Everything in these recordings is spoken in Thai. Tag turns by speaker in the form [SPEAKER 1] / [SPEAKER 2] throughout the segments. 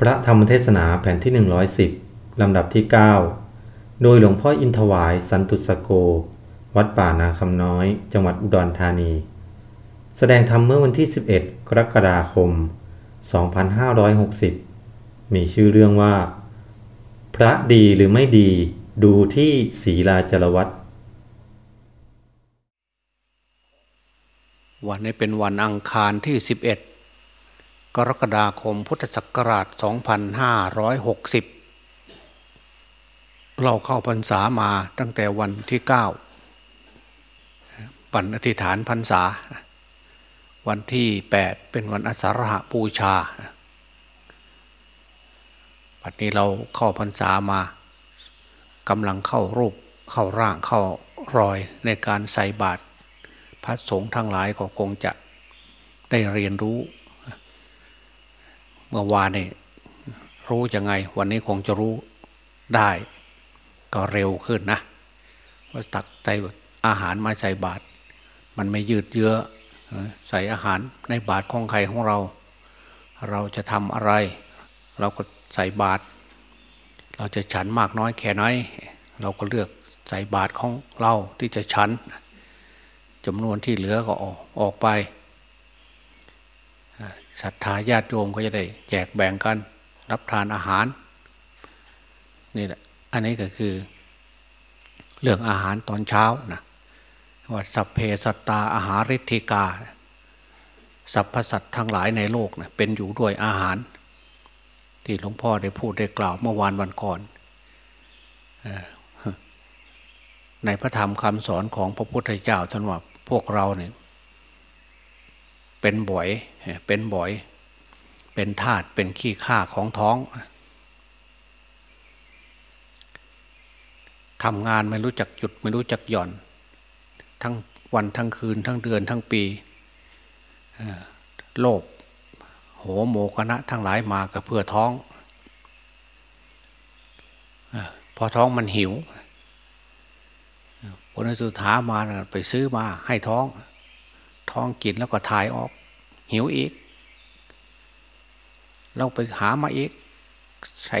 [SPEAKER 1] พระธรรมเทศนาแผ่นที่ 110 ลำดับที่ 9 โดยหลวงพ่ออินทวายสันตุสโก วัดป่านาคำน้อย จังหวัดอุดรธานี แสดงธรรมเมื่อวันที่ 11 กรกฎาคม 2560 มีชื่อเรื่องว่า พระดีหรือไม่ดีดูที่ศีลาจรวัต
[SPEAKER 2] วันนี้เป็นวันอังคารที่ 11 กรกฎาคมพุทธศักราช 2560 เราเข้าพรรษามาตั้งแต่วันที่ 9 ปันอธิษฐานพรรษา วันที่ 8 เป็นวันอสารหะปูชาปัจนี้เราเข้าพรรษามากำลังเข้ารูปเข้าร่างเข้ารอยในการใส่บาตรพระสงฆ์ทั้งหลายก็คงจะได้เรียนรู้ เมื่อวานนี่รู้ยังไง วันนี้คงจะรู้ได้ ก็เร็วขึ้นนะว่าตักใส่อาหารมาใส่บาตรมันไม่ยืดเยื้อใส่อาหารในบาตรของใครของเรา เราจะทำอะไร เราก็ใส่บาตรเราจะฉันมากน้อยแค่ไหนเราก็เลือกใส่บาตรของเราที่จะฉันจำนวนที่เหลือก็ออกออกไป ศรัทธาญาติโยมก็จะได้แจกแบ่งกัน รับทานอาหารนี่แหละอันนี้ก็คือ เรื่องอาหารตอนเช้านะว่าสัพเพสัตตาอาหาริธิกาสรรพสัตว์ทั้งหลายในโลกนะเป็นอยู่ด้วยอาหาร ที่หลวงพ่อได้พูดได้กล่าวเมื่อวานวันก่อนในพระธรรมคำสอนของพระพุทธเจ้าท่านว่าพวกเราเนี่ย เป็นบ่อย เป็นบ่อย เป็นธาตุเป็นขี้ข้าของท้องทำงานไม่รู้จักหยุดไม่รู้จักหย่อน ทั้งวันทั้งคืน ทั้งเดือนทั้งปีโลกโหโมกนะทั้งหลายมากเพื่อท้องพอท้องมันหิวคนสุดท้ามาไปซื้อมาให้ท้อง ท้องกินแล้วก็ถ่ายออก หิวอีก เราไปหามาอีก ใช้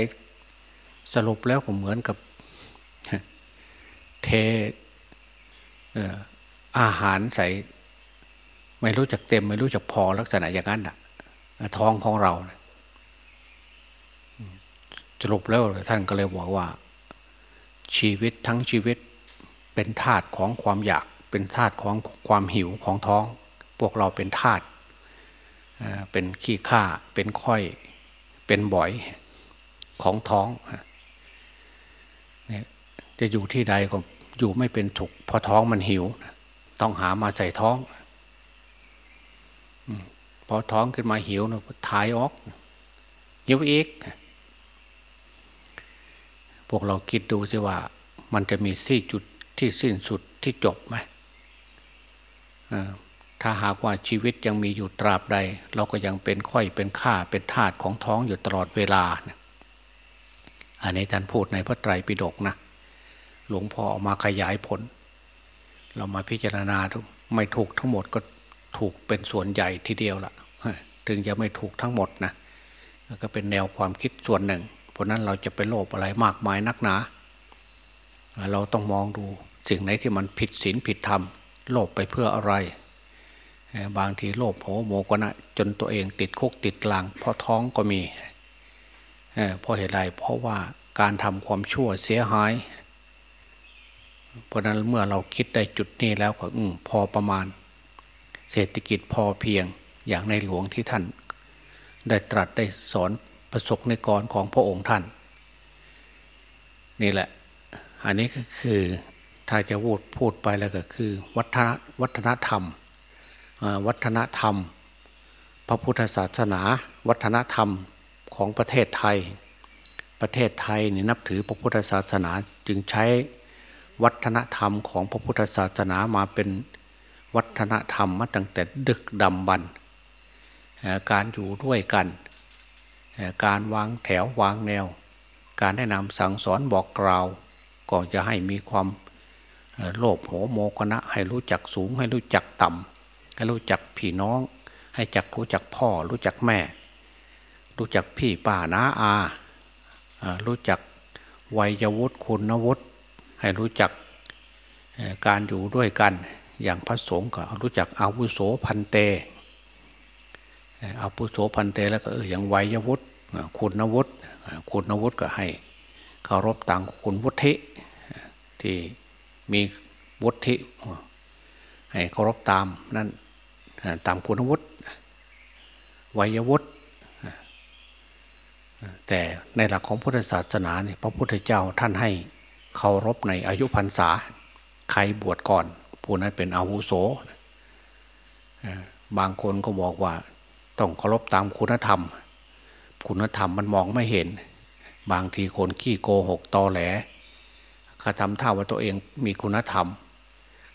[SPEAKER 2] สรุปแล้วก็เหมือนกับ เทอาหารใส่ ไม่รู้จักเต็ม ไม่รู้จักพอลักษณะอย่างนั้นอะท้องของเราสรุปแล้วท่านก็เลยบอกว่า ชีวิตทั้งชีวิตเป็นธาตุของความอยาก เป็นธาตุของความหิวของท้อง พวกเราเป็นธาตุเป็นขี้ข้าเป็นค่อยเป็นบ่อยของท้องเนี่ยจะอยู่ที่ใดก็อยู่ไม่เป็นถุกพอท้องมันหิว ต้องหามาใส่ท้องพอท้องขึ้นมาหิวนะถ่ายออกหิวอีกพวกเราคิดดูสิว่า มันจะมีที่จุดที่สิ้นสุดที่จบไหม ถ้าหากว่าชีวิตยังมีอยู่ตราบใด เราก็ยังเป็นค่อยเป็นข้าเป็นธาตุของท้องอยู่ตลอดเวลาอันนี้ท่านพูดในพระไตรปิฎกนะหลวงพ่อออกมาขยายผล เรามาพิจารณาทุกไม่ถูกทั้งหมดก็ถูกเป็นส่วนใหญ่ทีเดียวละถึงจะไม่ถูกทั้งหมดนะก็เป็นแนวความคิดส่วนหนึ่ง เพราะนั้นเราจะไปโลภอะไรมากมายนักหนา เราต้องมองดูสิ่งไหนที่มันผิดศีลผิดธรรม โลภไปเพื่ออะไร บางทีโลภโหโมกนะจนตัวเองติดคุกติดกลางเพราะท้องก็มีเพราะเหตุไรเพราะว่าการทำความชั่วเสียหาย เพราะนั้นเมื่อเราคิดได้จุดนี้แล้วก็อพอประมาณ เศรษฐกิจพอเพียงอย่างในหลวงที่ท่าน ได้ตรัสได้สอนประสบในกรของพระองค์ท่าน นี่แหละ อันนี้ก็คือ ถ้าจะพูดพูดไปแล้วก็คือ วัฒนวัฒนธรรมวัฒนธรรม พระพุทธศาสนา วัฒนธรรมของประเทศไทย ประเทศไทยนี่นับถือพระพุทธศาสนาจึงใช้วัฒนธรรมของพระพุทธศาสนามาเป็นวัฒนธรรมมาตั้งแต่ดึกดำบรรการอยู่ด้วยกัน การวางแถววางแนว การแนะนำสั่งสอนบอกกล่าว ก็จะให้มีความ โลภโหโมกนะให้รู้จักสูงให้รู้จักต่ำให้รู้จักพี่น้อง ให้จักรู้จักพ่อ รู้จักแม่ รู้จักพี่ป้าน้าอารู้จักวัยวุฒิคุณวุฒิให้รู้จักการอยู่ด้วยกันอย่างพระสงฆ์ก็รู้จักอาวุโสพันเตอาวุโสพันเตแล้วก็เอออย่างวัยวุฒิคุณวุฒิคุณวุฒิก็ให้เคารพต่างคุณวุฒิที่ มีวุฒิให้เคารพตามนั่นตามคุณวุฒิวัยวุฒิแต่ในหลักของพุทธศาสนาเนี่ยพระพุทธเจ้าท่านให้เคารพในอายุพรรษา ใครบวชก่อน ผู้นั้นเป็นอาวุโสบางคนก็บอกว่า ต้องเคารพตามคุณธรรม คุณธรรมมันมองไม่เห็น บางทีคนขี้โกหกตอแหลาทำท่าว่าตัวเองมีคุณธรรม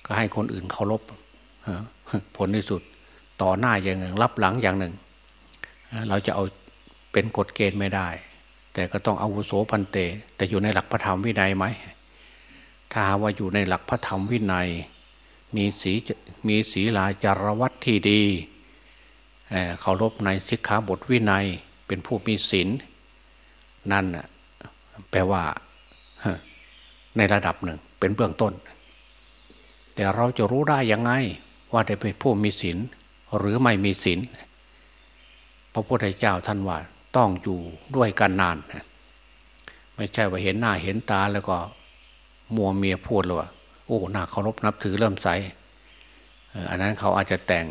[SPEAKER 2] ก็ให้คนอื่นเคารพผลที่สุดต่อหน้าอย่างหนึ่ง รับหลังอย่างหนึ่ง เราจะเอาเป็นกฎเกณฑ์ไม่ได้ แต่ก็ต้องอาวุโสพันเต แต่อยู่ในหลักพระธรรมวินัยไหมถ้าว่าอยู่ในหลักพระธรรมวินัย มีสีมีศีลาจารวัตที่ดีเคารพในสิกขาบทวินัย เป็นผู้มีศีลนั่นแปลว่า ในระดับหนึ่งเป็นเบื้องต้น แต่เราจะรู้ได้ยังไง ว่าได้เป็นผู้มีศีลหรือไม่มีศีลพระพุทธเจ้าท่านว่าต้องอยู่ด้วยกันนานไม่ใช่ว่าเห็นหน้าเห็นตาแล้วก็มัวเมียพูดเลยว่าโอ้หน้าเคารพนับถือเริ่มใสอันนั้นเขาอาจจะแต่ง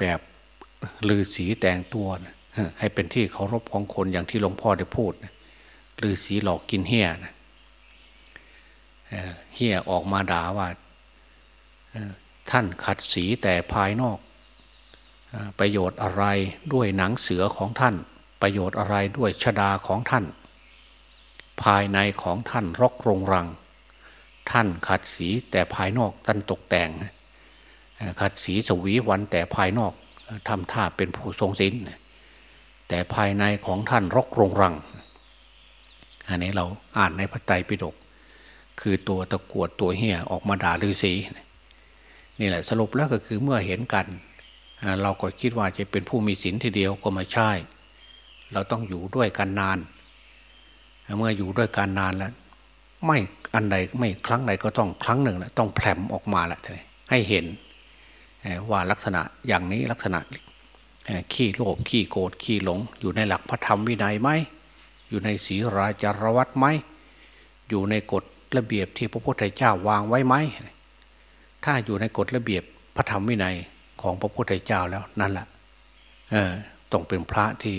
[SPEAKER 2] แบบลือสีแต่งตัวให้เป็นที่เคารพของคนอย่างที่หลวงพ่อได้พูดลือสีหลอกกินเฮี้ยนะ เฮียออกมาด่าว่าท่านขัดสีแต่ภายนอก ประโยชน์อะไรด้วยหนังเสือของท่าน ประโยชน์อะไรด้วยชดาของท่าน ภายในของท่านรกรงรัง ท่านขัดสีแต่ภายนอกท่านตกแต่ง ขัดสีสวีวันแต่ภายนอกทำท่าเป็นผู้ทรงศีลแต่ภายในของท่านรกรงรัง อันนี้เราอ่านในพระไตรปิฎก คือตัวตะกวดตัวเหี้ยออกมาด่าฤาษีนี่แหละสรุปแล้วก็คือเมื่อเห็นกัน เราก็คิดว่าจะเป็นผู้มีศีลทีเดียวก็ไม่ใช่ เราต้องอยู่ด้วยกันนาน เมื่ออยู่ด้วยกันนานแล้ว ไม่อันใดไม่ครั้งใดก็ต้องครั้งหนึ่งแหละต้องแผลมออกมาแหละให้เห็นว่าลักษณะอย่างนี้ลักษณะขี้โลภขี้โกรธขี้หลง อยู่ในหลักพระธรรมวินัยไหมอยู่ในศีราจารวัตไหมอยู่ในกฎ ระเบียบที่พระพุทธเจ้าวางไว้ไหมถ้าอยู่ในกฎระเบียบพระธรรมวินัยของพระพุทธเจ้าแล้วนั่นแหละเออต้องเป็นพระที่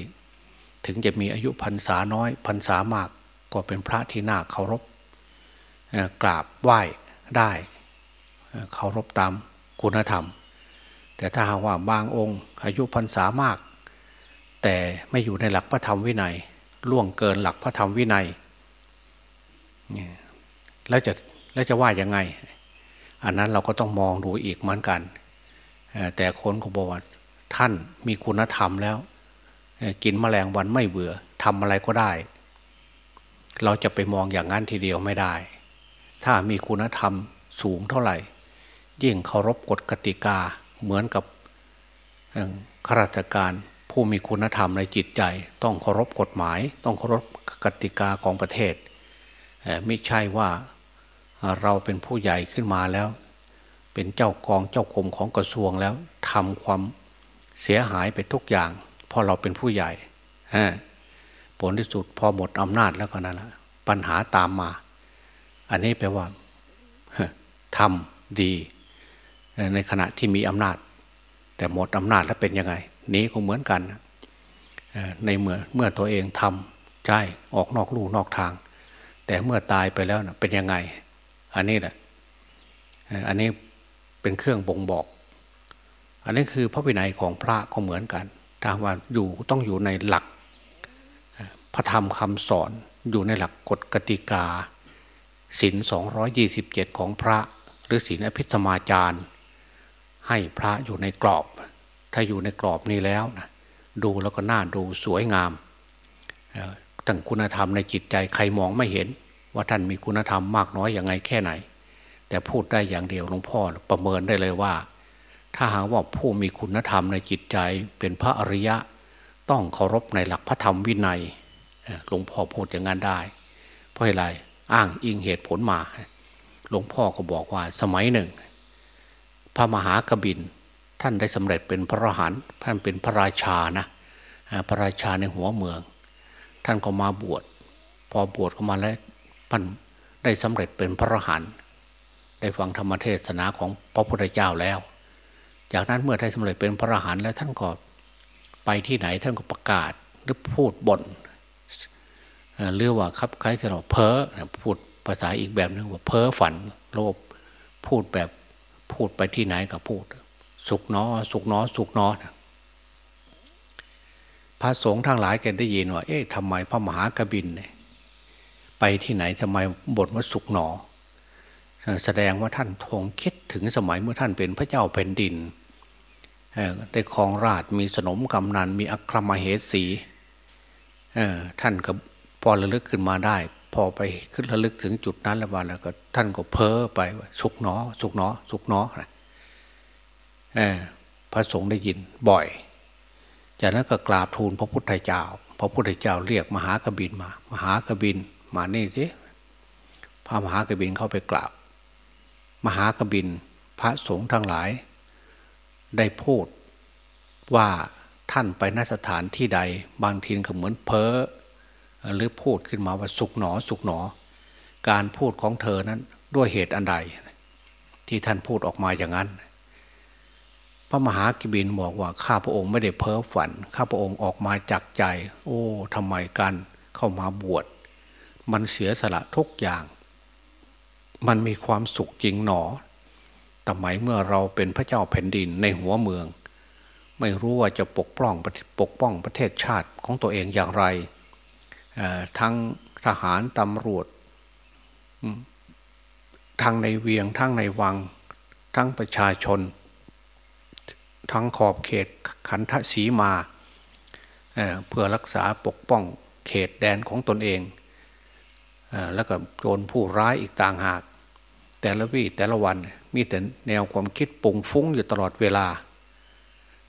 [SPEAKER 2] ถึงจะมีอายุพรรษาน้อยพรรษามากก็เป็นพระที่น่าเคารพกราบไหว้ได้เคารพตามคุณธรรม แต่ถ้าหากว่าบางองค์ อายุพรรษามาก แต่ไม่อยู่ในหลักพระธรรมวินัยล่วงเกินหลักพระธรรมวินัย แล้วจะแล้วจะว่ายังไง อันนั้นเราก็ต้องมองดูอีกเหมือนกัน แต่คนก็บอกว่าท่านมีคุณธรรมแล้ว กินมแมลงวันไม่เบื่อทำอะไรก็ได้ เราจะไปมองอย่างนั้นทีเดียวไม่ได้ ถ้ามีคุณธรรมสูงเท่าไหร่ ยิ่งเคารพกฎกติกาเหมือนกับข้าราชการผู้มีคุณธรรมในจิตใจ ต้องเคารพกฎหมาย ต้องเคารพกติกาของประเทศไม่ใช่ว่า เราเป็นผู้ใหญ่ขึ้นมาแล้ว เป็นเจ้ากองเจ้ากรมของกระทรวงแล้วทำความเสียหายไปทุกอย่างพอเราเป็นผู้ใหญ่ผลที่สุดพอหมดอำนาจแล้วก็นั่นแหละปัญหาตามมา อันนี้แปลว่าทำดี ในขณะที่มีอำนาจ แต่หมดอำนาจแล้วเป็นยังไง นี้ก็เหมือนกันในเมื่อเมื่อตัวเองทำใช่ออกนอกลู่นอกทาง แต่เมื่อตายไปแล้วเป็นยังไง อันนี้แหละอันนี้เป็นเครื่องบ่งบอก อันนี้คือพระวินัยของพระก็เหมือนกันถ้าว่าอยู่ต้องอยู่ในหลัก พระธรรมคำสอนอยู่ในหลักกฎกติกาศีลสองยี่สิบเจ็ดของพระหรือศีลอภิสมาจารให้พระอยู่ในกรอบ ถ้าอยู่ในกรอบนี้แล้วนะดูแล้วก็น่าดูสวยงามตั้งคุณธรรมในจิตใจใครมองไม่เห็น ว่าท่านมีคุณธรรมมากน้อยอย่างไงแค่ไหน แต่พูดได้อย่างเดียวหลวงพ่อประเมินได้เลยว่า ถ้าหากว่าผู้มีคุณธรรมในจิตใจเป็นพระอริยะ ต้องเคารพในหลักพระธรรมวินัยหลวงพ่อพูดอย่างนั้นได้ เพราะอะไรอ้างอิงเหตุผลมา หลวงพ่อก็บอกว่าสมัยหนึ่ง พระมหากบินท่านได้สำเร็จเป็นพระอรหันต์ท่านเป็นพระราชานะพระราชาในหัวเมือง ท่านก็มาบวช พอบวชเข้ามาแล้ว ท่านได้สำเร็จเป็นพระอรหันต์ได้ฟังธรรมเทศนาของพระพุทธเจ้าแล้ว จากนั้นเมื่อได้สำเร็จเป็นพระอรหันต์แล้วท่านก็ไปที่ไหนท่านก็ประกาศหรือพูดบน่นเรียกว่าคับคล้ายจะเราเพ้อพูดภาษาอีกแบบหนึ่งว่าเพ้อฝันโลภพูดแบบพูดไปที่ไหนก็พูด สุกนอสุกนอสุกนอพระสงฆ์ทั้งหลายแกได้ยินว่า เอ๊ะทำไมพระมหากบินเนี่ย ไปที่ไหนทำไมบ่นว่าสุกหนอ แสดงว่าท่านทงคิดถึงสมัยเมื่อท่านเป็นพระเจ้าแผ่นดินได้ครองราชมีสนมกำนันมีอัครมเหสีท่านก็พอระลึกขึ้นมาได้ พอไปขึ้นระลึกถึงจุดนั้นแล้วว่าแล้วก็ท่านก็เพ้อไปว่าสุกหนอ สุกหนอ สุกหนอพระสงฆ์ได้ยินบ่อย จากนั้นก็กราบทูลพระพุทธเจ้า พระพุทธเจ้าเรียกมหากบินมา มหากบิน มานี่สิพระมหากบินเข้าไปกราบ มหากบินพระสงฆ์ทั้งหลาย ได้พูดว่าท่านไปนสถานที่ใด บางทีก็เหมือนเพ้อหรือพูดขึ้นมาว่าสุกหนอสุกหนอ การพูดของเธอนั้นด้วยเหตุอันใด ที่ท่านพูดออกมาอย่างนั้น พระมหากิบินบอกว่าข้าพระองค์ไม่ได้เพ้อฝัน ข้าพระองค์ออกมาจากใจ โอ้ทำไมกันเข้ามาบวช มันเสียสละทุกอย่าง มันมีความสุขจริงหนอแต่หมเมื่อเราเป็นพระเจ้าแผ่นดินในหัวเมือง ไม่รู้ว่าจะปกป้องปกป้องประเทศชาติของตัวเองอย่างไรทั้งทหารตำรวจทั้งในเวียงทั้งในวัง ทั้งประชาชน ทั้งขอบเขตขันทศีมาเเพื่อรักษาปกป้องเขตแดนของตนเอง แล้วก็โจรผู้ร้ายอีกต่างหาก แต่ละวี่แต่ละวันมีแต่แนวความคิดปุ่งฟุ้งอยู่ตลอดเวลา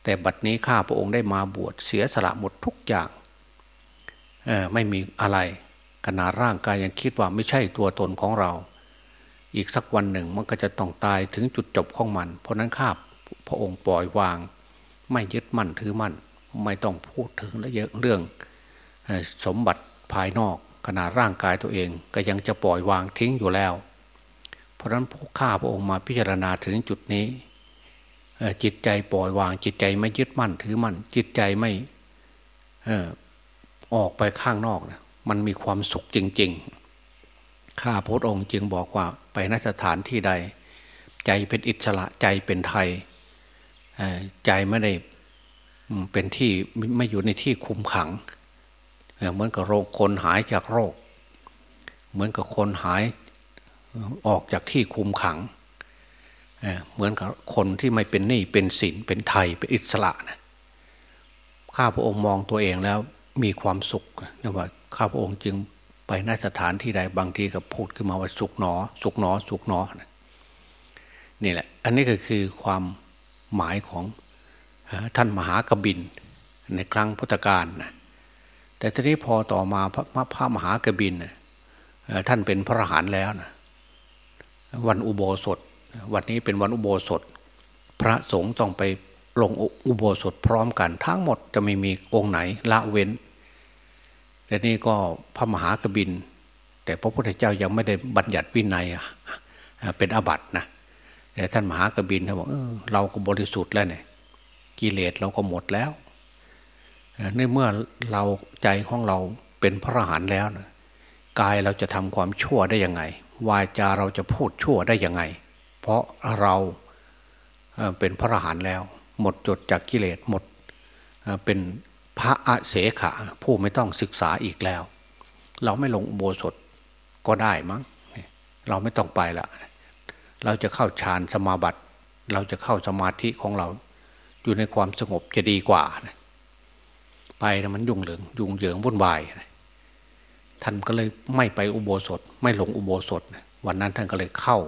[SPEAKER 2] แต่บัดนี้ข้าพระองค์ได้มาบวชเสียสละหมดทุกอย่างไม่มีอะไรขนาดร่างกายยังคิดว่าไม่ใช่ตัวตนของเรา อีกสักวันหนึ่งมันก็จะต้องตายถึงจุดจบของมัน เพราะนั้นข้าพระองค์ปล่อยวาง ไม่ยึดมั่นถือมั่น ไม่ต้องพูดถึงและเรื่องสมบัติภายนอก ขนาดร่างกายตัวเองก็ยังจะปล่อยวางทิ้งอยู่แล้ว เพราะฉะนั้นพวกข้าพระองค์มาพิจารณาถึงจุดนี้จิตใจปล่อยวาง จิตใจไม่ยึดมั่นถือมั่นจิตใจไม่ออกไปข้างนอกนะมันมีความสุขจริง ๆ ข้าพระองค์จึงบอกว่าไปนสถานที่ใด ใจเป็นอิสระใจเป็นไทยใจไม่ได้เป็นที่ไม่อยู่ในที่คุมขัง เหมือนกับโรคคนหายจากโรค เหมือนกับคนหายออกจากที่คุมขังเหมือนกับคนที่ไม่เป็นหนี้เป็นสินเป็นไทยเป็นอิสระนะข้าพระองค์มองตัวเองแล้วมีความสุขนะว่าข้าพระองค์จึงไปนสถานที่ใดบางทีก็พูดขึ้นมาว่าสุขหนอ สุขหนอ สุขหนอนี่แหละ อันนี้ก็คือความหมายของท่านมหากบินในครั้งพุทธกาลนะ แต่ทีนี้พอต่อมาพระพระมหากบินท่านเป็นพระหันแล้วนะวันอุโบสถ วันนี้เป็นวันอุโบสถ พระสงฆ์ต้องไปลงอุโบสถพร้อมกัน ทั้งหมดจะไม่มีองค์ไหนละเว้นแต่นี่ก็พระมหากบิน แต่พระพุทธเจ้ายังไม่ได้บัญญัติวินัยเป็นอบัตนะแต่ท่านมหากบินเขาบอกเออเราก็บริสุทธิ์แล้วเนี่ยกิเลสเราก็หมดแล้ว ในเมื่อเราใจของเราเป็นพระอรหันต์แล้วนะกายเราจะทำความชั่วได้ยังไง วาจาเราจะพูดชั่วได้ยังไง เพราะเราเป็นพระอรหันต์แล้ว หมดจดจากกิเลสหมดเป็นพระอาเสขะผู้ไม่ต้องศึกษาอีกแล้ว เราไม่ลงโบสถก็ได้มั้งเราไม่ต้องไปละเราจะเข้าฌานสมาบัติ เราจะเข้าสมาธิของเรา อยู่ในความสงบจะดีกว่านะ ไปนะมันยุ่งเหลืองยุ่งเหยิงวุ่นวายท่านก็เลยไม่ไปอุโบสถ ไม่ลงอุโบสถ วันนั้นท่านก็เลยเข้า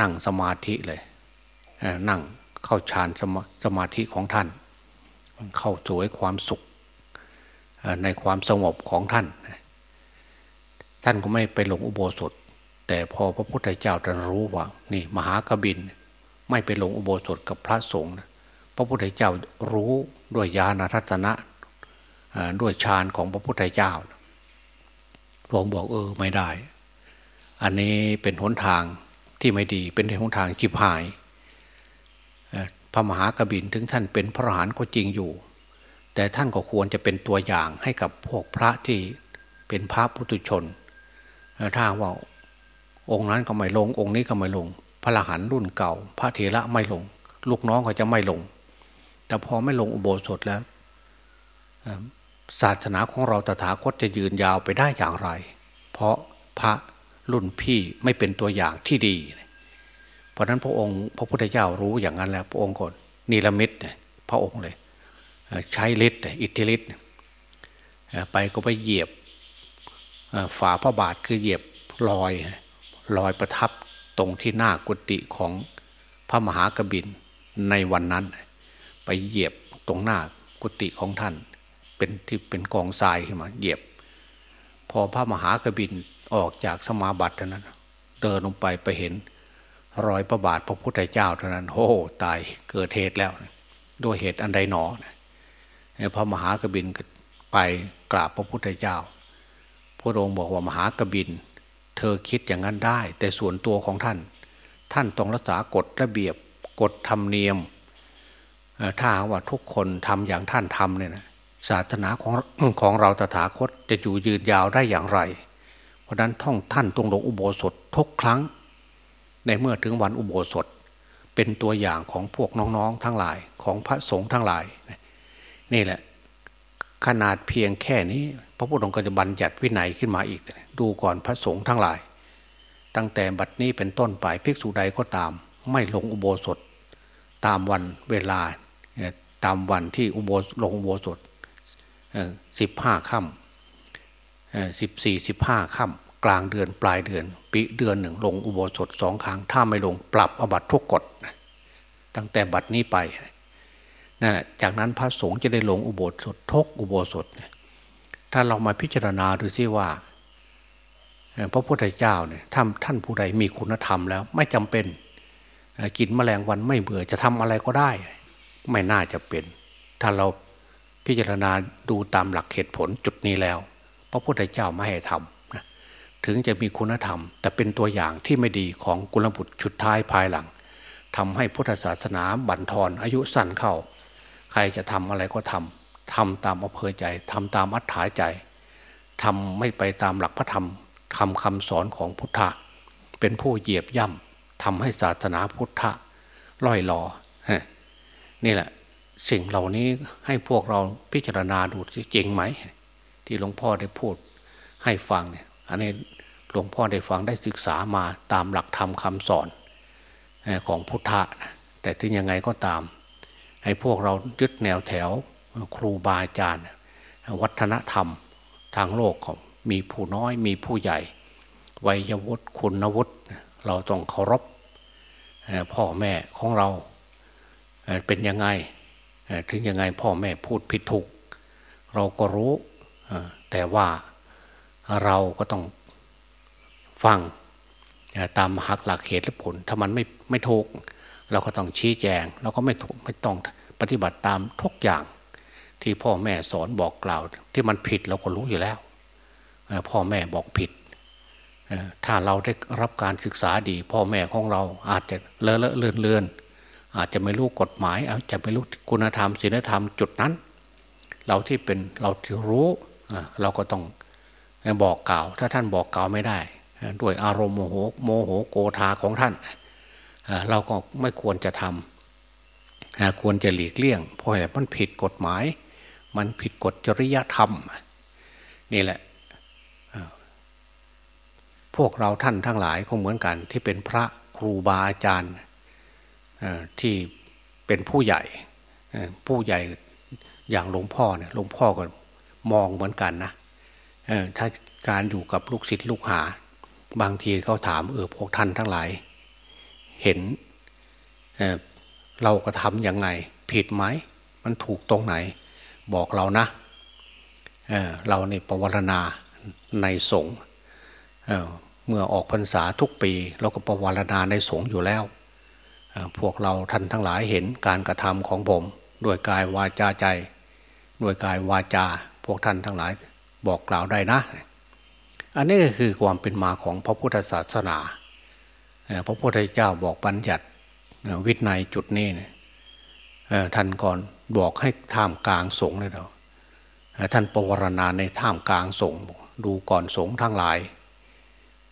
[SPEAKER 2] นั่งสมาธิเลยนั่งเข้าฌานสมาสมาธิของท่าน เข้าสวยความสุขในความสงบของท่าน ท่านก็ไม่ไปหลงอุโบสถ แต่พอพระพุทธเจ้าตรัสรู้ว่า นี่มหากบิน ไม่ไปหลงอุโบสถกับพระสงฆ์พระพุทธเจ้ารู้ด้วยญาณทัศนะ ด้วยฌานของพระพุทธเจ้าพระองค์บอกเออไม่ได้ อันนี้เป็นหนทางที่ไม่ดี เป็นหนทางจิบหายพระมหากบินถึงท่านเป็นพระหานก็จริงอยู่ แต่ท่านก็ควรจะเป็นตัวอย่างให้กับพวกพระที่เป็นพระพุทธชน ถ้าว่าองค์นั้นก็ไม่ลง องค์นี้ก็ไม่ลง พระหันรุ่นเก่า พระเถระไม่ลง ลูกน้องก็จะไม่ลง แต่พอไม่ลงอุโบสถแล้ว ศาสนาของเราตถาคตจะยืนยาวไปได้อย่างไร เพราะพระรุ่นพี่ไม่เป็นตัวอย่างที่ดี เพราะนั้นพระองค์ พระพุทธเจ้ารู้อย่างนั้นแล้ว พระองค์ก็นิรมิตพระองค์เลย ใช้ฤทธิ์อิทธิฤทธิ์ไปก็ไปเหยียบฝาพระบาทคือเหยียบลอยลอยประทับตรงที่หน้ากุฏิของพระมหากบินในวันนั้น ไปเหยียบตรงหน้ากุฏิของท่าน เป็นที่เป็นกองทรายขึ้นมาเหยียบ พอพระมหากบินออกจากสมาบัติเท่านั้น เดินลงไปไปเห็น รอยประบาทพระพุทธเจ้าเท่านั้นโอ้ตายเกิดเหตุแล้วด้วยเหตุอันใดหนอพระมหากบินไปกราบพระพุทธเจ้า พระองค์บอกว่ามหากบิน เธอคิดอย่างนั้นได้ แต่ส่วนตัวของท่าน ท่านต้องรักษากฎระเบียบกฎธรรมเนียมถ้าว่าทุกคนทำอย่างท่านทำเนี่ยนะ ศาสนาของของเราตถาคตจะอยู่ยืนยาวได้อย่างไร เพราะนั้นท่องท่านตรงลงอุโบสถทุกครั้ง ในเมื่อถึงวันอุโบสถ เป็นตัวอย่างของพวกน้องๆทั้งหลายของพระสงฆ์ทั้งหลาย นี่แหละ ขนาดเพียงแค่นี้ พระพุทธองค์ก็จะบัญญัติวินัยขึ้นมาอีก ดูก่อนพระสงฆ์ทั้งหลาย ตั้งแต่บัดนี้เป็นต้นไปภิกษุใดก็ตาม ไม่ลงอุโบสถ ตามวันเวลาตามวันที่อุโบสลงอุโบสถ สิบห้าค่ำสิบสี่สิบห้าค่ำกลางเดือนปลายเดือน ปีเดือนหนึ่งลงอุโบสถสองครั้ง ถ้าไม่ลงปรับอบัตทุกกฎตั้งแต่บัดนี้ไปนั่นจากนั้นพระสงฆ์จะได้ลงอุโบสถทุกอุโบสถ ถ้าเรามาพิจารณาดูซิว่าพระพุทธเจ้าเนี่ยท่านท่านผู้ใดมีคุณธรรมแล้วไม่จำเป็นกินแมลงวันไม่เบื่อจะทำอะไรก็ได้ ไม่น่าจะเป็น ถ้าเรา พิจารณาดูตามหลักเหตุผลจุดนี้แล้ว พระพุทธเจ้าไม่ให้ทำนะถึงจะมีคุณธรรม แต่เป็นตัวอย่างที่ไม่ดีของกุลบุตรชุดท้ายภายหลังทำให้พุทธศาสนาบั่นทอนอายุสั้นเข้า ใครจะทำอะไรก็ทำทำตามอำเภอใจทำตามอัธยาใจทำไม่ไปตามหลักพระธรรมคำคำสอนของพุทธะเป็นผู้เหยียบย่ำทำให้ศาสนาพุทธะล่อยหลอนี่แหละ สิ่งเหล่านี้ให้พวกเราพิจารณาดูจริงไหม ที่หลวงพ่อได้พูดให้ฟังเนี่ยอันนี้หลวงพ่อได้ฟังได้ศึกษามาตามหลักธรรมคาสอนของพุทธะนะแต่ถึงยังไงก็ตาม ให้พวกเรายึดแนวแถวครูบาอาจารย์ วัฒนธรรมทางโลกของมีผู้น้อยมีผู้ใหญ่ วัยวุฒิคุณวุฒิเราต้องเคารพพ่อแม่ของเราเป็นยังไง ถึงยังไงพ่อแม่พูดผิดถูก เราก็รู้ แต่ว่าเราก็ต้องฟังตามหักหลักเหตุและผล ถ้ามันไม่ไม่ถูก เราก็ต้องชี้แจง เราก็ไม่ถูกไม่ต้องปฏิบัติตามทุกอย่าง ที่พ่อแม่สอนบอกกล่าว ที่มันผิดเราก็รู้อยู่แล้ว พ่อแม่บอกผิด ถ้าเราได้รับการศึกษาดี พ่อแม่ของเราอาจจะเลอะเลอะเลือนเลือน อาจจะไม่รู้กฎหมาย อาจจะไม่รู้คุณธรรมศีลธรรมจุดนั้น เราที่เป็นเราที่รู้เราก็ต้องบอกกล่าว ถ้าท่านบอกกล่าวไม่ได้ ด้วยอารมณ์โมโหโมโหโกธาของท่าน เราก็ไม่ควรจะทำควรจะหลีกเลี่ยง เพราะอะไรมันผิดกฎหมาย มันผิดกฎจริยธรรม นี่แหละพวกเราท่านทั้งหลายก็เหมือนกันที่เป็นพระครูบาอาจารย์ ที่เป็นผู้ใหญ่ผู้ใหญ่อย่างหลวงพ่อเนี่ยหลวงพ่อก็มองเหมือนกันนะถ้าการอยู่กับลูกศิษย์ลูกหา บางทีเขาถามเออพวกท่านทั้งหลาย เห็นเเราก็ทำยังไง ผิดไหมมันถูกตรงไหน บอกเรานะเเราเนี่ปวารณาในสงฆ์เมื่อออกพรรษาทุกปี เราก็ปวารณาในสงฆ์อยู่แล้ว พวกเราท่านทั้งหลายเห็นการกระทำของผมด้วยกายวาจาใจด้วยกายวาจา พวกท่านทั้งหลายบอกกล่าวได้นะ อันนี้ก็คือความเป็นมาของพระพุทธศาสนาพระพุทธเจ้าบอกบัญญัติวิทย์ในจุดนี้ท่านก่อนบอกให้ท่ามกลางสงเลยเนาะท่านปวารณาในท่ามกลางสงดูก่อนสงทั้งหลาย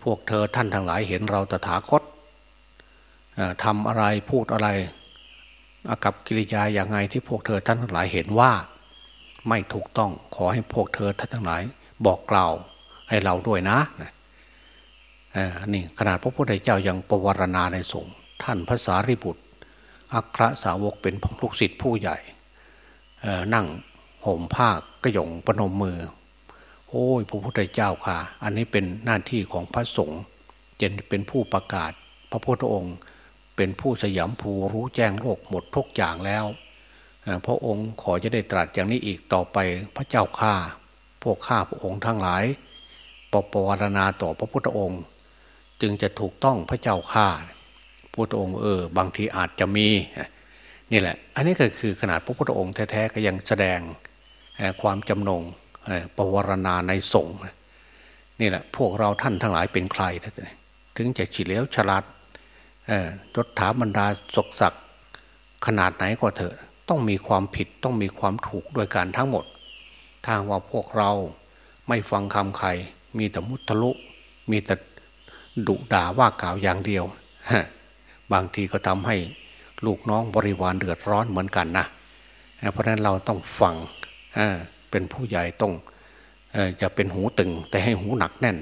[SPEAKER 2] พวกเธอท่านทั้งหลายเห็นเราตถาคต ทำอะไรพูดอะไรอากับกิริยาอย่างไงที่พวกเธอท่านทั้งหลายเห็นว่า ไม่ถูกต้องขอให้พวกเธอท่านทั้งหลาย บอกกล่าวให้เราด้วยนะนี่ขนาดพระพุทธเจ้ายังประวรณาในสงฆ์ท่านภาษาริบุตรอัครสาวกเป็นลูกศิษย์ผู้ใหญ่นั่งห่มผ้ากระยงปนมมือ โอ้ยพระพุทธเจ้าค่ะ อันนี้เป็นหน้าที่ของพระสงฆ์จะเป็นผู้ประกาศ พระพุทธองค์ เป็นผู้สยามภูรู้แจ้งโลกหมดทุกอย่างแล้วพระองค์ขอจะได้ตรัสอย่างนี้อีกต่อไปพระเจ้าข้าพวกข้าพระองค์ทั้งหลายปปวารณาต่อพระพุทธองค์ จึงจะถูกต้องพระเจ้าข้าพุทธองค์เออบางทีอาจจะมีนี่แหละ อันนี้ก็คือขนาดพระพุทธองค์แท้ๆก็ยังแสดงความจำนงปวารณาในสงฆ์นี่แหละ พวกเราท่านทั้งหลายเป็นใครถึงจะฉีเลี้ยวฉลาด ยศถาบรรดาศกศักดิ์ขนาดไหนก็เถอะ ต้องมีความผิดต้องมีความถูกด้วยการทั้งหมด ถ้าว่าพวกเราไม่ฟังคำใคร มีแต่มุทะลุ มีแต่ดุด่าว่ากล่าวอย่างเดียวบางทีก็ทำให้ลูกน้องบริวารเดือดร้อนเหมือนกันนะเพราะนั้นเราต้องฟังเป็นผู้ใหญ่ต้องจะเป็นหูตึง แต่ให้หูหนักแน่น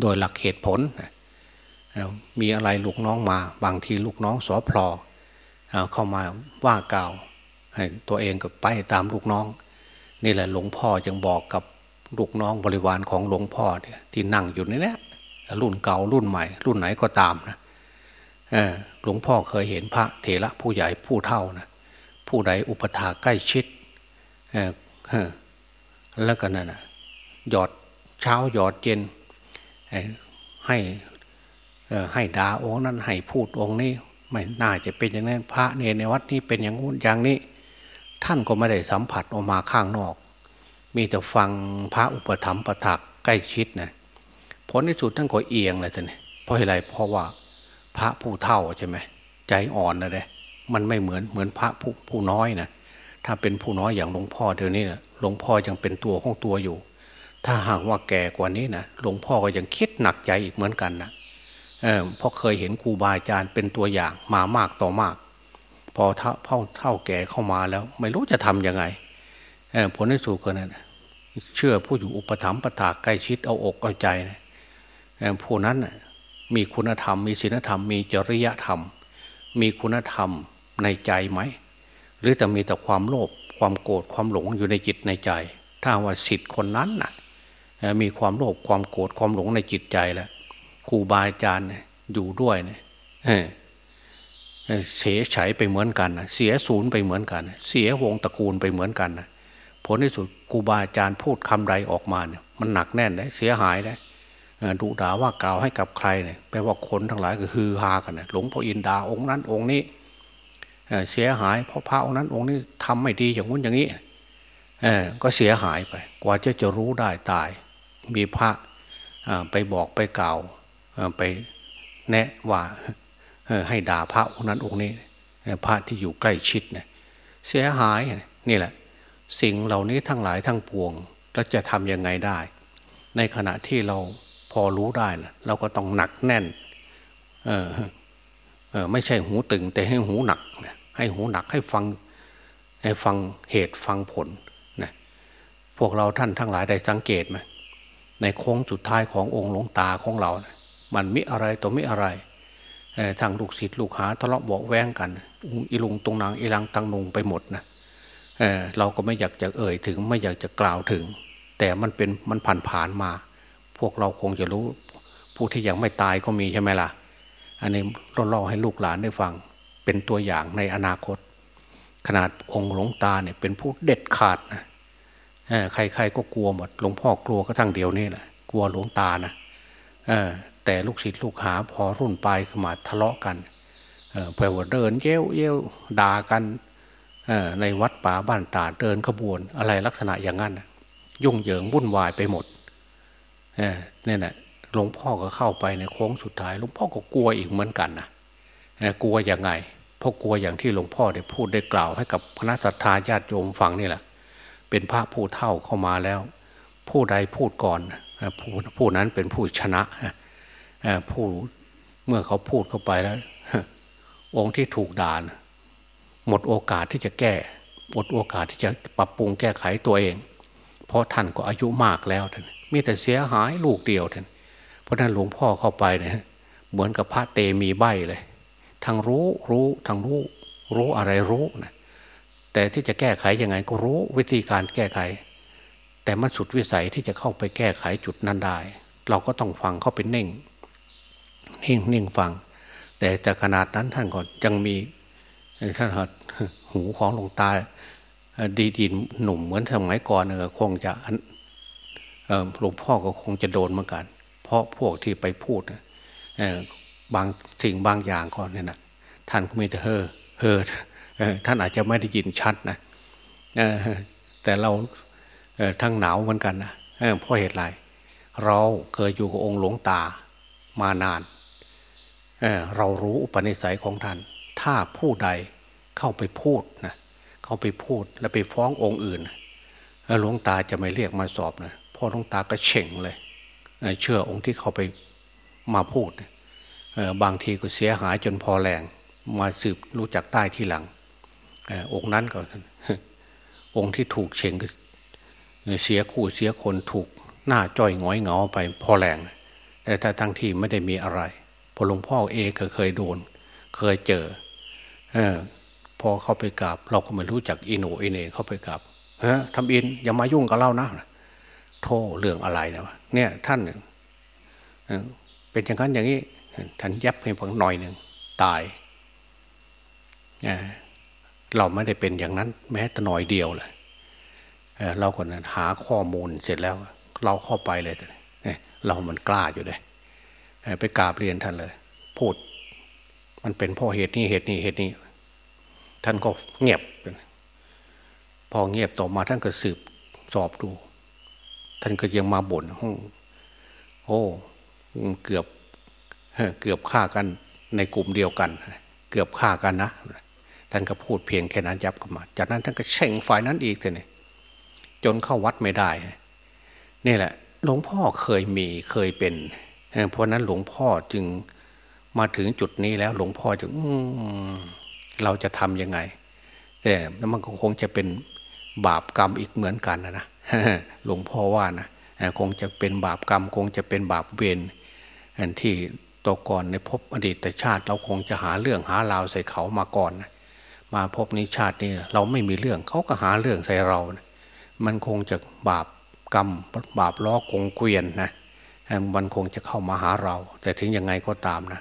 [SPEAKER 2] โดยหลักเหตุผล มีอะไรลูกน้องมา บางทีลูกน้องสอพลอเข้ามาว่ากล่าว ให้ตัวเองก็ไปตามลูกน้อง นี่แหละหลวงพ่อยังบอกกับลูกน้องบริวารของหลวงพ่อที่นั่งอยู่ในนี้รุ่นเก่ารุ่นใหม่ รุ่นไหนก็ตามนะหลวงพ่อเคยเห็นพระเถระผู้ใหญ่ผู้เท่านะผู้ใดอุปถาใกล้ชิดแล้วก็นั่นนะหยอดเช้าหยอดเย็นให้ ให้ด่าองค์นั้นให้พูดองค์นี้ไม่น่าจะเป็นอย่างนั้นพระเนในวัดนี้เป็นอย่างงู้นอย่างนี้ ท่านก็ไม่ได้สัมผัสออกมาข้างนอก มีแต่ฟังพระอุปถัมภ์ประทักใกล้ชิดนะผลที่สุดท่านก็เอียงเลยท่านเพราะอะไรเพราะว่าพระผู้เท่าใช่ไหมใจอ่อนนะเด้มันไม่เหมือนเหมือนพระผู้ผู้น้อยนะถ้าเป็นผู้น้อยอย่างหลวงพ่อเดี๋ยวนี้นะหลวงพ่อยังเป็นตัวของตัวอยู่ ถ้าหากว่าแก่กว่านี้นะหลวงพ่อก็ยังคิดหนักใจอีกเหมือนกันนะ เพราะเคยเห็นครูบาอาจารย์เป็นตัวอย่างมามากต่อมาก พอเท่าเท่าเท่าแก่เข้ามาแล้ว ไม่รู้จะทำยังไงผลที่สุดก็นั้นเชื่อผู้อยู่อุปถัมภ์ประทาใกล้ชิดเอาอกเอาใจผู้นั้นมีคุณธรรม มีศีลธรรม มีจริยธรรม มีคุณธรรมในใจไหม หรือแต่มีแต่ความโลภความโกรธความหลงอยู่ในจิตในใจ ถ้าว่าสิทธิ์คนนั้นน่ะมีความโลภความโกรธความหลงในจิตใจแล้ว ครูบาอาจารย์อยู่ด้วยเนี่ยเสียฉายไปเหมือนกันเสียศูนย์ไปเหมือนกัน เสียวงตระกูลไปเหมือนกันนะผลที่สุดครูบาอาจารย์พูดคำใดออกมาเนี่ยมันหนักแน่นเลยเสียหายเลยดุด่าว่ากล่าวให้กับใครเนี่ยแปลว่าคนทั้งหลายก็ฮือฮากันนะหลวงพ่ออินดาองค์นั้นองค์นี้เสียหายเพราะพระองค์นั้นองค์นี้ทำไม่ดีอย่างนู้นอย่างนี้ก็เสียหายไป กว่าจะจะรู้ได้ตาย มีพระไปบอกไปกล่าว ไปแนะว่าให้ด่าพระองค์นั้นองค์นี้ พระที่อยู่ใกล้ชิดเนี่ยเสียหายนี่แหละ สิ่งเหล่านี้ทั้งหลายทั้งปวงเราจะทำยังไงได้ ในขณะที่เราพอรู้ได้นะเราก็ต้องหนักแน่นเออเออไม่ใช่หูตึง แต่ให้หูหนักให้หูหนักให้ฟังให้ฟังเหตุฟังผลนะพวกเราท่านทั้งหลายได้สังเกตไหมในโค้งสุดท้ายขององค์หลวงตาของเรานะ มันมิอะไรตัวมิอะไรทางลูกศิษย์ลูกหาทะเลาะเบาแวงกันอีลุงตรงนางอีลังตังนงไปหมดนะเเราก็ไม่อยากจะเอ่ยถึงไม่อยากจะกล่าวถึง แต่มันเป็นมันผ่านผ่านมา พวกเราคงจะรู้ผู้ที่ยังไม่ตายก็มีใช่ไหมล่ะ อันนี้เราเล่าให้ลูกหลานได้ฟัง เป็นตัวอย่างในอนาคต ขนาดองค์หลวงตาเนี่ยเป็นผู้เด็ดขาดนะใครๆก็กลัวหมดหลวงพ่อกลัวก็ทั้งเดียวนี่แหละกลัวหลวงตานะ แต่ลูกศิษย์ลูกหาพอรุ่นปลายขึ้นมาทะเลาะกันเพื่อว่าเดินเย้วเย้วด่ากันในวัดป่าบ้านตาเดินขบวนอะไรลักษณะอย่างนั้นยุ่งเหยิงวุ่นวายไปหมดเนี่ยนะหลวงพ่อก็เข้าไปในโค้งสุดท้ายหลวงพ่อก็กลัวอีกเหมือนกันนะกลัวยังไงเพราะกลัวอย่างที่หลวงพ่อได้พูดได้กล่าวให้กับคณะสัตยาญาติโยมฟังนี่แหละ เป็นพระผู้เท่าเข้ามาแล้ว ผู้ใดพูดก่อนผู้ผู้นั้นเป็นผู้ชนะ ผู้เมื่อเขาพูดเข้าไปแล้ว องค์ที่ถูกด่านหมดโอกาสที่จะแก้หมดโอกาสที่จะปรับปรุงแก้ไขตัวเอง เพราะท่านก็อายุมากแล้วท่านมีแต่เสียหายลูกเดียวท่านเพราะนั้นหลวงพ่อเข้าไปเนี่ยเหมือนกับพระเตมีใบเลยทั้งรู้รู้ทั้งรู้ รู้อะไรรู้นะแต่ที่จะแก้ไขยังไงก็รู้วิธีการแก้ไข แต่มันสุดวิสัยที่จะเข้าไปแก้ไขจุดนั้นได้ เราก็ต้องฟังเข้าไปเน่ง นิ่งนิ่งฟัง แต่แต่ขนาดนั้นท่านก็ยังมีท่านหูของหลวงตาดีดีหนุ่มเหมือนสมัยก่อนเออคงจะหลวงพ่อก็คงจะโดนเหมือนกัน เพราะพวกที่ไปพูดบางสิ่งบางอย่างก่อนเนี่ยนะท่านก็มีแต่เฮอเฮอท่านอาจจะไม่ได้ยินชัดนะแต่เราทั้งหนาวเหมือนกันนะเพราะเหตุไรเราเคยอยู่กับองค์หลวงตามานาน เรารู้อุปนิสัยของท่าน ถ้าผู้ใดเข้าไปพูดนะเข้าไปพูดแล้วไปฟ้ององค์อื่นหลวงตาจะไม่เรียกมาสอบนะพ่อหลวงตาก็เฉ่งเลยเชื่อองค์ที่เขาไปมาพูดบางทีก็เสียหายจนพอแรง มาสืบรู้จักได้ที่หลังองค์นั้นก็องค์ที่ถูกเฉ่งก็เสียคู่เสียคนถูกหน้าจ้อยงอยเหงาไปพอแรงแต่ทั้งที่ไม่ได้มีอะไร พอหลวงพ่อเองเคยโดน เคยเจอเออพอเข้าไปกราบ เราก็ไม่รู้จักอินโนอินเนเข้าไปกราบฮ้ทำอินอย่ามายุ่งกับเรานะโทษเรื่องอะไรนะเนี่ยท่านเป็นอย่างนั้นอย่างนี้ท่านยับให้ฟังหน่อยหนึ่งตายเราไม่ได้เป็นอย่างนั้น แม้แต่หน่อยเดียวเลยเราคนนั้นหาข้อมูลเสร็จแล้ว เราเข้าไปเลยเรามันกล้าอยู่เลย ไปกราบเรียนท่านเลย พูด มันเป็นพ่อเหตุนี้เหตุนี้เหตุนี้ ท่านก็เงียบ พอเงียบต่อมาท่านก็สืบสอบดู ท่านก็ยังมาบ่นโอ้เกือบเกือบฆ่ากันในกลุ่มเดียวกัน เกือบฆ่ากันนะท่านก็พูดเพียงแค่นั้นยับกันมา จากนั้นท่านก็เช่งฝ่ายนั้นอีกเลยจนเข้าวัดไม่ได้ นี่แหละหลวงพ่อเคยมีเคยเป็น เพราะนั้นหลวงพ่อจึงมาถึงจุดนี้แล้ว หลวงพ่อจึงเราจะทำยังไง แต่มันคงจะเป็นบาปกรรมอีกเหมือนกันนะนะหลวงพ่อว่านะคงจะเป็นบาปกรรม คงจะเป็นบาปเวรที่ตก่อนในภพอดีตชาติ เราคงจะหาเรื่องหาราวใส่เขามาก่อนนะมาพบนี้ชาตินี้เราไม่มีเรื่องเขาก็หาเรื่องใส่เรานะมันคงจะบาปกรรมบาปล้อกงเกวียนนะ มันคงจะเข้ามาหาเรา แต่ถึงยังไงก็ตามนะ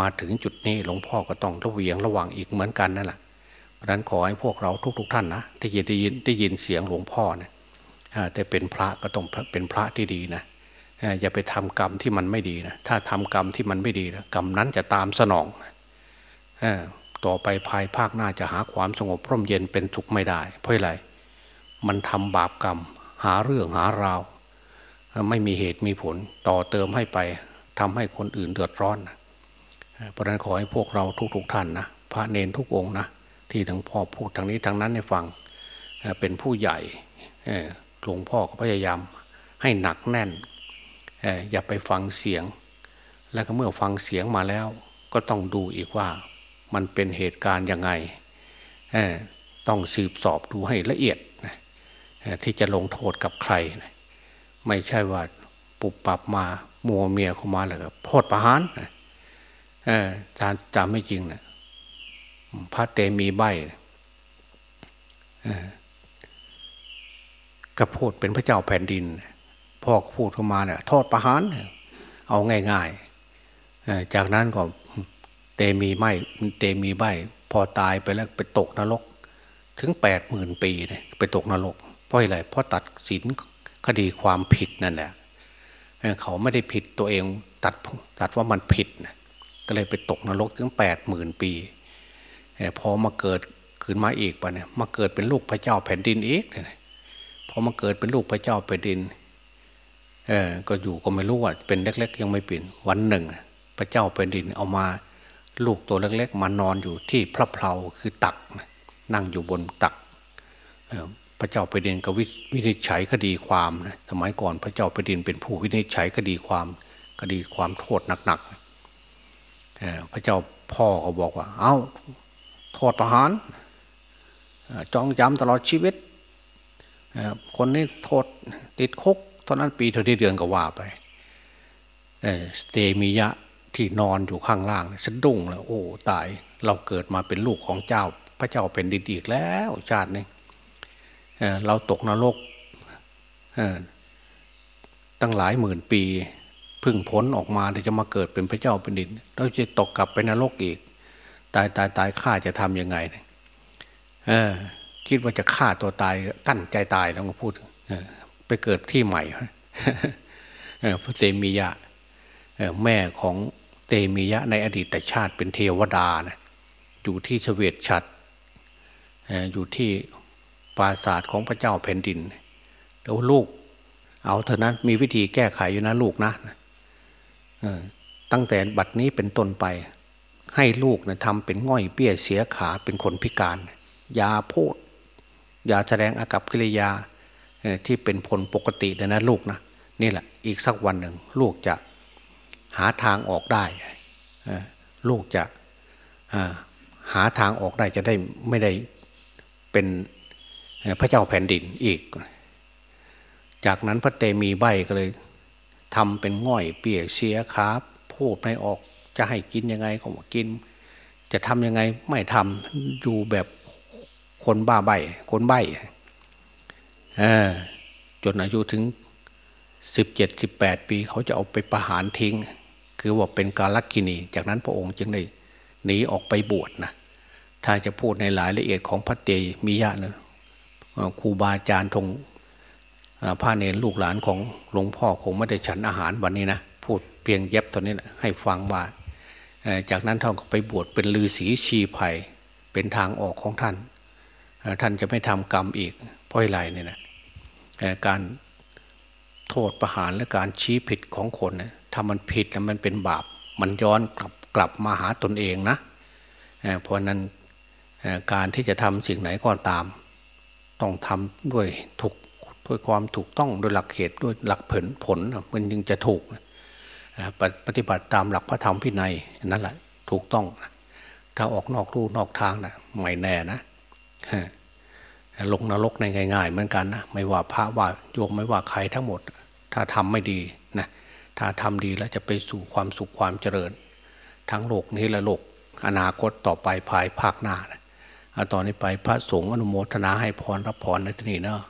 [SPEAKER 2] มาถึงจุดนี้หลวงพ่อก็ต้องระเวียงระวังอีกเหมือนกันนั่นแหละเพราะนั้นขอให้พวกเราทุกๆทท่านนะได้ยินได้ยินได้ยินเสียงหลวงพ่อนะแต่เป็นพระก็ต้องเป็นพระที่ดีนะอย่าไปทำกรรมที่มันไม่ดีนะถ้าทำกรรมที่มันไม่ดีนะกรรมนั้นจะตามสนองต่อไปภายภาคหน้าจะหาความสงบร่มเย็นเป็นสุขไม่ได้ เพราะอะไรมันทำบาปกรรม หาเรื่องหาราว ไม่มีเหตุมีผลต่อเติมให้ไปทำให้คนอื่นเดือดร้อนเพราะนั้นขอให้พวกเราทุกๆทท่านนะพระเนนทุกองนะที่ทั้งพ่อพูดทางนี้ทางนั้นให้ฟังเป็นผู้ใหญ่หลวงพ่อก็พยายามให้หนักแน่นอย่าไปฟังเสียง แล้วก็เมื่อฟังเสียงมาแล้ว ก็ต้องดูอีกว่ามันเป็นเหตุการณ์ยังไงต้องสืบสอบดูให้ละเอียดที่จะลงโทษกับใคร ไม่ใช่ว่าปุบปับมามัวเมียเข้ามาแล้วก็โทษประหารเออจารจำไม่จริงนะพระเตมีใบกระโพดเป็นพระเจ้าแผ่นดิน พ่อพูดเข้ามาเนี่ยโทษประหารเอาง่ายๆจากนั้นก็เตมีไม่เตมีใบพอตายไปแล้วไปตกนรก ถึงแปดหมื่นปีเนี่ยไปตกนรกเพราะอะไรเพราะตัดสิน คดีความผิดนั่นแหละเขาไม่ได้ผิดตัวเองตัดตัดว่ามันผิดนะก็เลยไปตกนรกถึงแปดหมื่นปีพอมาเกิดขึ้นมาอีกปะเนี่ยมาเกิดเป็นลูกพระเจ้าแผ่นดินอีกเนี่ยพอมาเกิดเป็นลูกพระเจ้าแผ่นดินเออก็อยู่ก็ไม่รู้ว่าเป็นเล็ก ๆ ยังไม่เปลี่ยนวันหนึ่ง พระเจ้าแผ่นดินเอามาลูกตัวเล็ก ๆ มานอนอยู่ที่พระเพลาคือตักนั่งอยู่บนตัก พระเจ้าแผ่นดินก็วินิจฉัยคดีความนะสมัยก่อนพระเจ้าแผ่นดินเป็นผู้วินิจฉัยคดีความคดีความโทษหนักๆพระเจ้าพ่อก็บอกว่า เอา้าโทษประหารจองจำตลอดชีวิตคนนี้โทษติดคุกเท่านั้นปีเท่าที่เดือนก็ว่าไปสเตมียะที่นอนอยู่ข้างล่างสะดุ้งแล้วโอ้ตายเราเกิดมาเป็นลูกของเจ้า พระเจ้าเป็นดินอีกแล้วชาตินี้ เราตกนรกตั้งหลายหมื่นปีพึ่งพ้นออกมาเดี๋ยวจะมาเกิดเป็นพระเจ้าเป็นดินเราจะตกกลับไปนรกอีก ตายตายตายข้าจะทำยังไงเออ คิดว่าจะฆ่าตัวตายกั้นใจตายแล้วก็พูดไปเกิดที่ใหม่พระเตมียะแม่ของเตมียะในอดีตชาติเป็นเทวดานะอยู่ที่เสวตฉัตรอยู่ที่ ปราศาสตร์ของพระเจ้าแผ่นดินแล้วลูก เอาเท่านั้นมีวิธีแก้ไขอยู่นะลูกนะตั้งแต่บัดนี้เป็นต้นไป ให้ลูกนะทำเป็นง่อยเปี้ยเสียขาเป็นคนพิการอย่าพูดอย่าแสดงอากับกิริยาที่เป็นผลปกตินะนะลูกนะนี่แหละ อีกสักวันหนึ่ง ลูกจะหาทางออกได้ลูกจะหาทางออกได้จะได้ไม่ได้เป็น พระเจ้าแผ่นดินอีก จากนั้นพระเตมีใบก็เลยทำเป็นง่อยเปียกเสียขาพูดไม่ออกจะให้กินยังไงก็กิน จะทำยังไงไม่ทำอยู่แบบคนบ้าใบคนใบจนอายุถึงสิบเจ็ดสิบแปดปี เขาจะเอาไปประหารทิ้ง คือว่าเป็นการลักกินี จากนั้นพระองค์จึงได้หนีออกไปบวชนะถ้าจะพูดในรายละเอียดของพระเตมียะนะ ครูบาอาจารย์ทงพระเนรลูกหลานของหลวงพ่อคงไม่ได้ฉันอาหารวันนี้นะพูดเพียงเย็บตอนนี้นะให้ฟังว่าจากนั้นท่านก็ไปบวชเป็นลือศีชีภัยเป็นทางออกของท่าน ท่านจะไม่ทำกรรมอีกเพราะอะไรเนี่ยนะการโทษประหารและการชี้ผิดของคนนะถ้ามันผิดนะมันเป็นบาป มันย้อนกลับกลับมาหาตนเองนะเพราะนั้นการที่จะทำสิ่งไหนก็ตาม ต้องทำด้วยถูกด้วยความถูกต้องโดยหลักเหตุด้วยหลักผลผลมันจึงจะถูกปฏิบัติตามหลักพระธรรมพินัยนั่นแหละถูกต้อง ถ้าออกนอกรูนอกทางนะไม่แน่นะลงนรกในง่าย ๆ เหมือนกันนะไม่ว่าพระว่าโยมไม่ว่าใครทั้งหมด ถ้าทำไม่ดีนะถ้าทำดีแล้วจะไปสู่ความสุขความเจริญ ทั้งโลกนี้และโลกอนาคตต่อไปภายภาคหน้านะ อตอนนี้ไปพระสงฆ์อนุโมทนาให้พรรับพรในที่นี้เนาะ